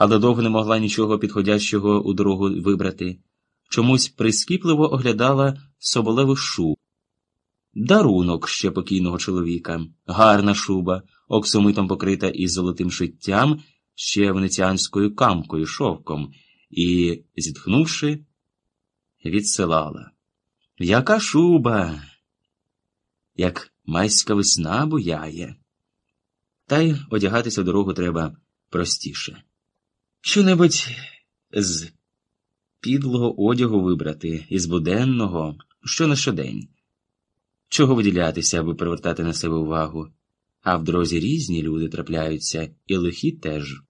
але довго не могла нічого підходящого у дорогу вибрати. Чомусь прискіпливо оглядала соболеву шу. Дарунок ще покійного чоловіка, гарна шуба, оксомитом покрита із золотим шиттям, ще венеціанською камкою, шовком, і, зітхнувши, відсилала. Яка шуба, як майська весна буяє. Та й одягатися в дорогу треба простіше. Що-небудь з підлого одягу вибрати, із буденного, що на щодень. Чого виділятися, аби привертати на себе увагу, а в дорозі різні люди трапляються, і лихі теж.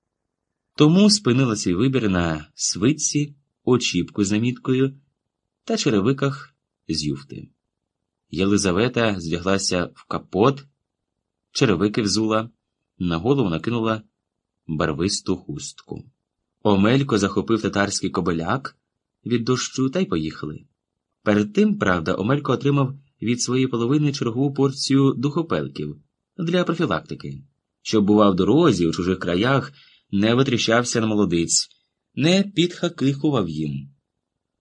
Тому спинила свій вибір на свитці, очіпку з наміткою та черевиках з юфти. Єлизавета здяглася в капот, черевики взула, на голову накинула барвисту хустку. Омелько захопив татарський кобеляк від дощу та й поїхали. Перед тим, правда, Омелько отримав від своєї половини чергову порцію духопелків для профілактики, щоб, бував в дорозі у чужих краях, не витріщався на молодиць, не підхакихував їм.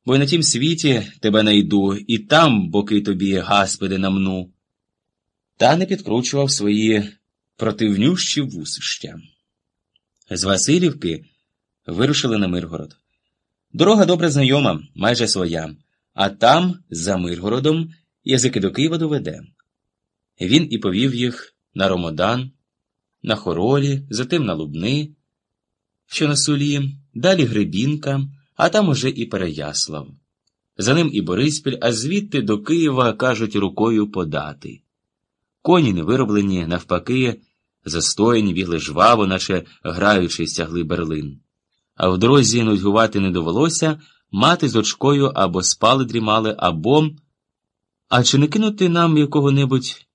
Бо й на тім світі тебе найду, і там боки тобі, гаспиди, намну, та не підкручував свої противнющі вусища. З Васильівки вирушили на Миргород. Дорога добре знайома, майже своя, а там, за Миргородом, язики до Києва доведе. Він і повів їх на Ромодан, на Хоролі, затим на Лубни, що на Сулі, далі Гребінка, а там уже і Переяслав. За ним і Бориспіль, а звідти до Києва, кажуть, рукою подати. Коні не вироблені, навпаки, застояні, бігли жваво, наче граючи, стягли берлин. А в дорозі нудьгувати не довелося, мати з очкою або спали дрімали, або. А чи не кинути нам якого-небудь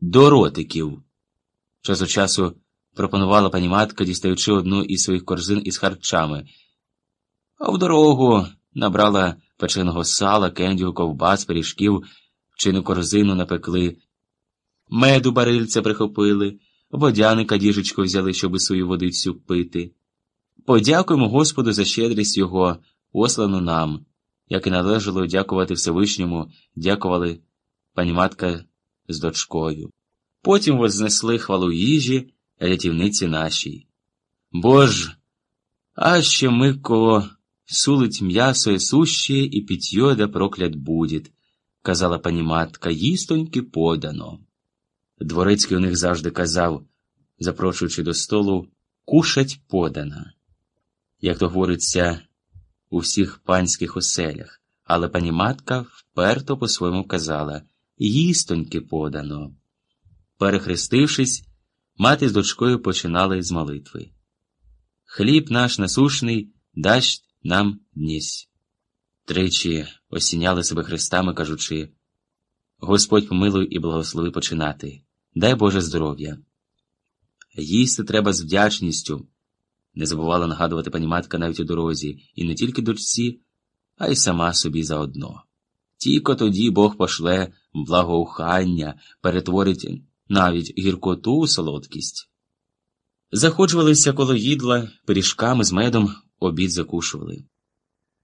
доротиків? Час від часу пропонувала пані матка, дістаючи одну із своїх корзин із харчами. А в дорогу набрала печеного сала, кендю, ковбас, пиріжків, чину корзину напекли, меду барильця прихопили, водяника діжечку взяли, щоб свою водицю пити. Подякуємо Господу за щедрість Його, послану нам, як і належало дякувати Всевишньому, дякували пані матка з дочкою. Потім вознесли хвалу їжі, рятівниці нашій. Бож, а ще ми кого сулить м'ясо і суще, і питье да проклят будет, казала пані матка, їстоньки подано. Дворецький у них завжди казав, запрошуючи до столу, кушать подано. Як то говориться у всіх панських оселях, але пані матка вперто по-своєму казала їстоньки подано. Перехрестившись, мати з дочкою починали з молитви. Хліб наш насушний дасть нам днісь. Тричі осіняли себе хрестами, кажучи Господь помилуй і благослови починати. Дай Боже здоров'я. Їсти треба з вдячністю, не забувала нагадувати пані матка навіть у дорозі, і не тільки дочці, а й сама собі заодно. Тільки тоді Бог пошле благоухання, перетворить навіть гіркоту у солодкість. Заходжувалися коло їдла, пиріжками з медом обід закушували.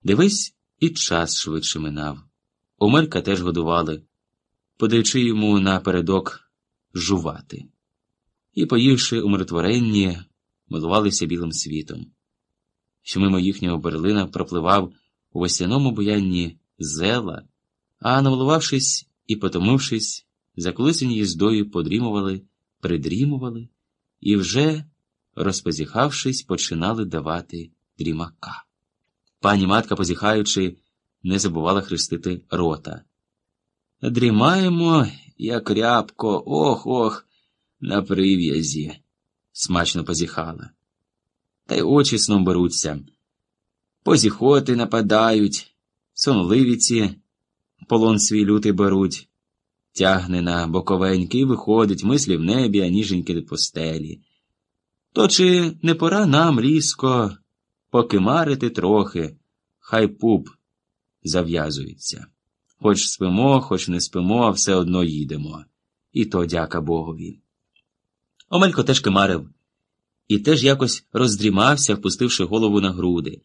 Дивись, і час швидше минав. Омелька теж годували, подаючи йому напередок жувати. І, поївши умиротворенні, милувалися білим світом, що мимо їхнього берлина пропливав у весняному буянні зела, а намилувавшись і потомившись, заколисені їздою подрімували, придрімували і вже, розпозіхавшись, починали давати дрімака. Пані матка, позіхаючи, не забувала хрестити рота. Дрімаємо, як рябко, ох ох, на прив'язі, смачно позіхала. Та й очі сном беруться. Позіхоти нападають, сонливіці полон свій лютий беруть, тягне на боковеньки і виходить, мислі в небі, а ніженьки до постелі. То чи не пора нам різко покимарити трохи, хай пуп зав'язується. Хоч спимо, хоч не спимо, а все одно їдемо. І то дяка Богові. Омелько теж кимарив. і теж якось роздрімався, впустивши голову на груди.